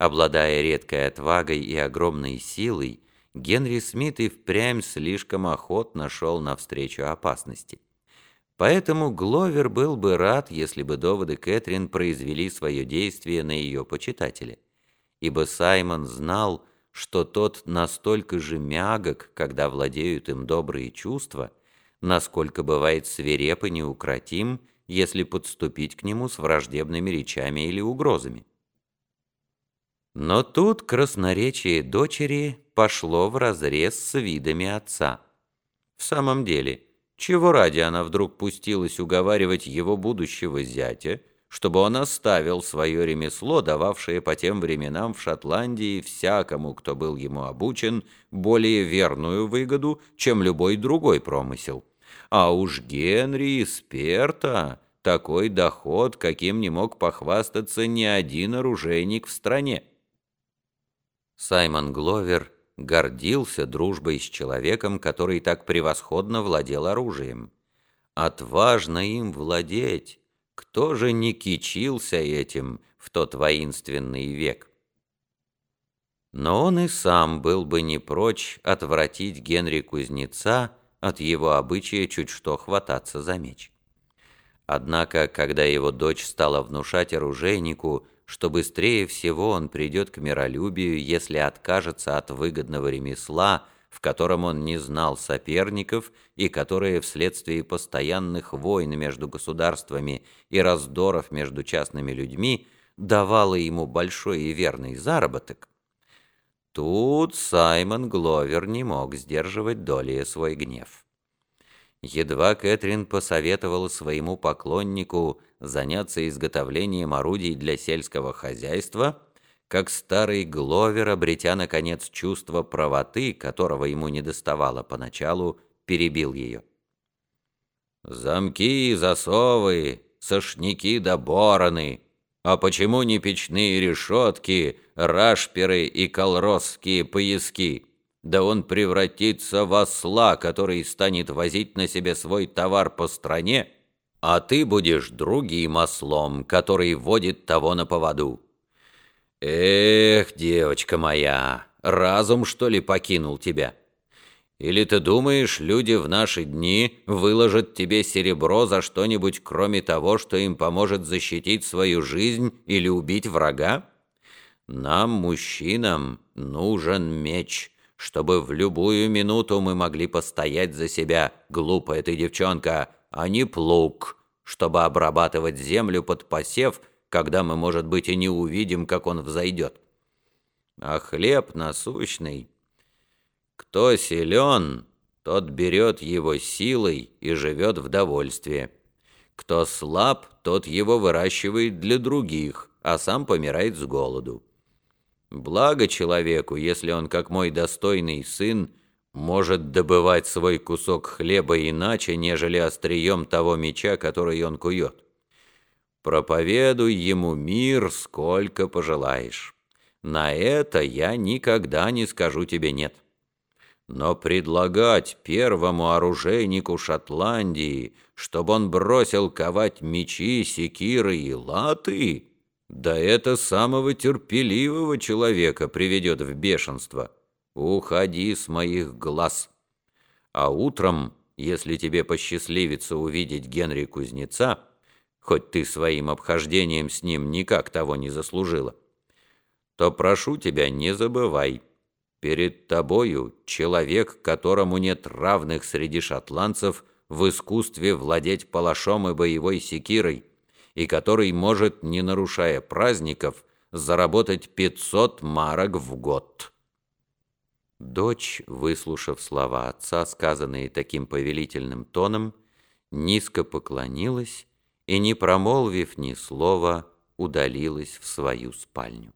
Обладая редкой отвагой и огромной силой, Генри Смит и впрямь слишком охотно шел навстречу опасности. Поэтому Гловер был бы рад, если бы доводы Кэтрин произвели свое действие на ее почитателя, ибо Саймон знал, что тот настолько же мягок, когда владеют им добрые чувства, насколько бывает свиреп и неукротим, если подступить к нему с враждебными речами или угрозами. Но тут красноречие дочери пошло вразрез с видами отца. В самом деле, чего ради она вдруг пустилась уговаривать его будущего зятя, чтобы он оставил свое ремесло, дававшее по тем временам в Шотландии всякому, кто был ему обучен, более верную выгоду, чем любой другой промысел. А уж Генри из Перта такой доход, каким не мог похвастаться ни один оружейник в стране. Саймон Гловер гордился дружбой с человеком, который так превосходно владел оружием. Отважно им владеть, кто же не кичился этим в тот воинственный век? Но он и сам был бы не прочь отвратить Генри Кузнеца от его обычая чуть что хвататься за меч. Однако, когда его дочь стала внушать оружейнику, что быстрее всего он придет к миролюбию, если откажется от выгодного ремесла, в котором он не знал соперников и которое вследствие постоянных войн между государствами и раздоров между частными людьми давало ему большой и верный заработок. Тут Саймон Гловер не мог сдерживать долей свой гнев. Едва Кэтрин посоветовала своему поклоннику заняться изготовлением орудий для сельского хозяйства, как старый Гловер, обретя, наконец, чувство правоты, которого ему недоставало поначалу, перебил ее. «Замки, засовы, сошники да бороны, а почему не печные решетки, рашперы и колросские пояски?» Да он превратится в осла, который станет возить на себе свой товар по стране, а ты будешь другим ослом, который водит того на поводу. Эх, девочка моя, разум, что ли, покинул тебя? Или ты думаешь, люди в наши дни выложат тебе серебро за что-нибудь, кроме того, что им поможет защитить свою жизнь или убить врага? Нам, мужчинам, нужен меч» чтобы в любую минуту мы могли постоять за себя, глупая ты девчонка, а не плуг, чтобы обрабатывать землю под посев, когда мы, может быть, и не увидим, как он взойдет. А хлеб насущный. Кто силен, тот берет его силой и живет в довольстве. Кто слаб, тот его выращивает для других, а сам помирает с голоду. Благо человеку, если он, как мой достойный сын, может добывать свой кусок хлеба иначе, нежели острием того меча, который он кует. Проповедуй ему мир, сколько пожелаешь. На это я никогда не скажу тебе «нет». Но предлагать первому оружейнику Шотландии, чтобы он бросил ковать мечи, секиры и латы, да это самого терпеливого человека приведет в бешенство. Уходи с моих глаз. А утром, если тебе посчастливится увидеть Генри Кузнеца, хоть ты своим обхождением с ним никак того не заслужила, то прошу тебя, не забывай. Перед тобою человек, которому нет равных среди шотландцев в искусстве владеть палашом и боевой секирой, и который может, не нарушая праздников, заработать 500 марок в год. Дочь, выслушав слова отца, сказанные таким повелительным тоном, низко поклонилась и, не промолвив ни слова, удалилась в свою спальню.